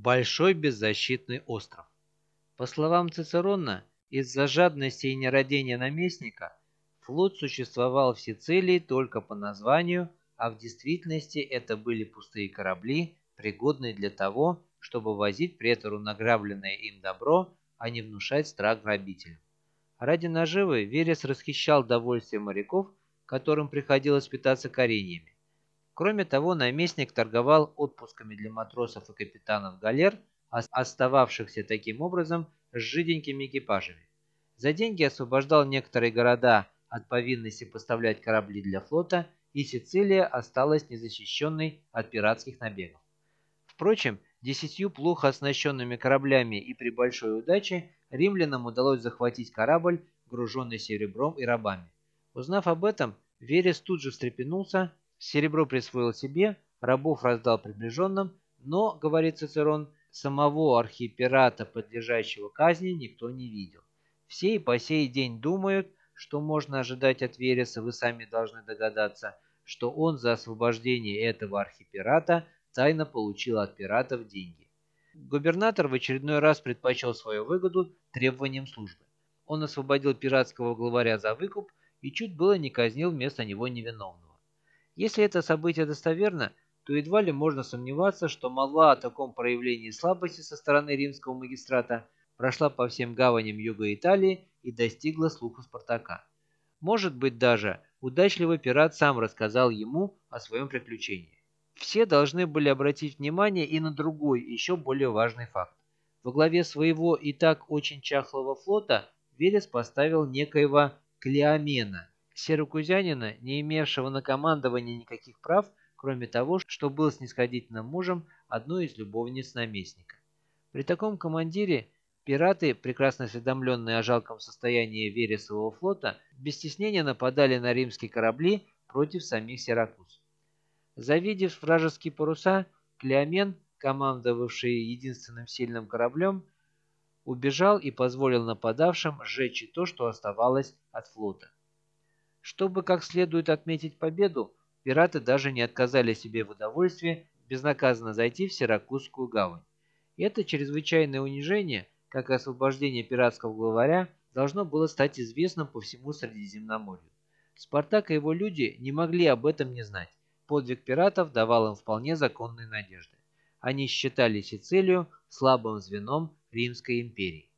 Большой беззащитный остров. По словам Цицерона, из-за жадности и нерадения наместника флот существовал в Сицилии только по названию, а в действительности это были пустые корабли, пригодные для того, чтобы возить претору награбленное им добро, а не внушать страх грабителям. Ради наживы Верес расхищал довольствие моряков, которым приходилось питаться кореньями. Кроме того, наместник торговал отпусками для матросов и капитанов галер, остававшихся таким образом с жиденькими экипажами. За деньги освобождал некоторые города от повинности поставлять корабли для флота, и Сицилия осталась незащищенной от пиратских набегов. Впрочем, десятью плохо оснащенными кораблями и при большой удаче римлянам удалось захватить корабль, груженный серебром и рабами. Узнав об этом, Верес тут же встрепенулся Серебро присвоил себе, рабов раздал приближенным, но, говорит Цицерон, самого архипирата, подлежащего казни, никто не видел. Все и по сей день думают, что можно ожидать от Вереса, вы сами должны догадаться, что он за освобождение этого архипирата тайно получил от пиратов деньги. Губернатор в очередной раз предпочел свою выгоду требованиям службы. Он освободил пиратского главаря за выкуп и чуть было не казнил вместо него невиновного. Если это событие достоверно, то едва ли можно сомневаться, что молва о таком проявлении слабости со стороны римского магистрата прошла по всем гаваням юга Италии и достигла слуха Спартака. Может быть даже, удачливый пират сам рассказал ему о своем приключении. Все должны были обратить внимание и на другой, еще более важный факт. Во главе своего и так очень чахлого флота Верес поставил некоего Клеомена – сиракузянина, не имевшего на командование никаких прав, кроме того, что был снисходительным мужем одной из любовниц наместника. При таком командире пираты, прекрасно осведомленные о жалком состоянии Вересового флота, без стеснения нападали на римские корабли против самих Сиракуз. Завидев вражеские паруса, Клеомен, командовавший единственным сильным кораблем, убежал и позволил нападавшим сжечь то, что оставалось от флота. Чтобы как следует отметить победу, пираты даже не отказали себе в удовольствии безнаказанно зайти в Сиракузскую гавань. И это чрезвычайное унижение, как и освобождение пиратского главаря, должно было стать известным по всему Средиземноморью. Спартак и его люди не могли об этом не знать. Подвиг пиратов давал им вполне законные надежды. Они считали Сицилию слабым звеном Римской империи.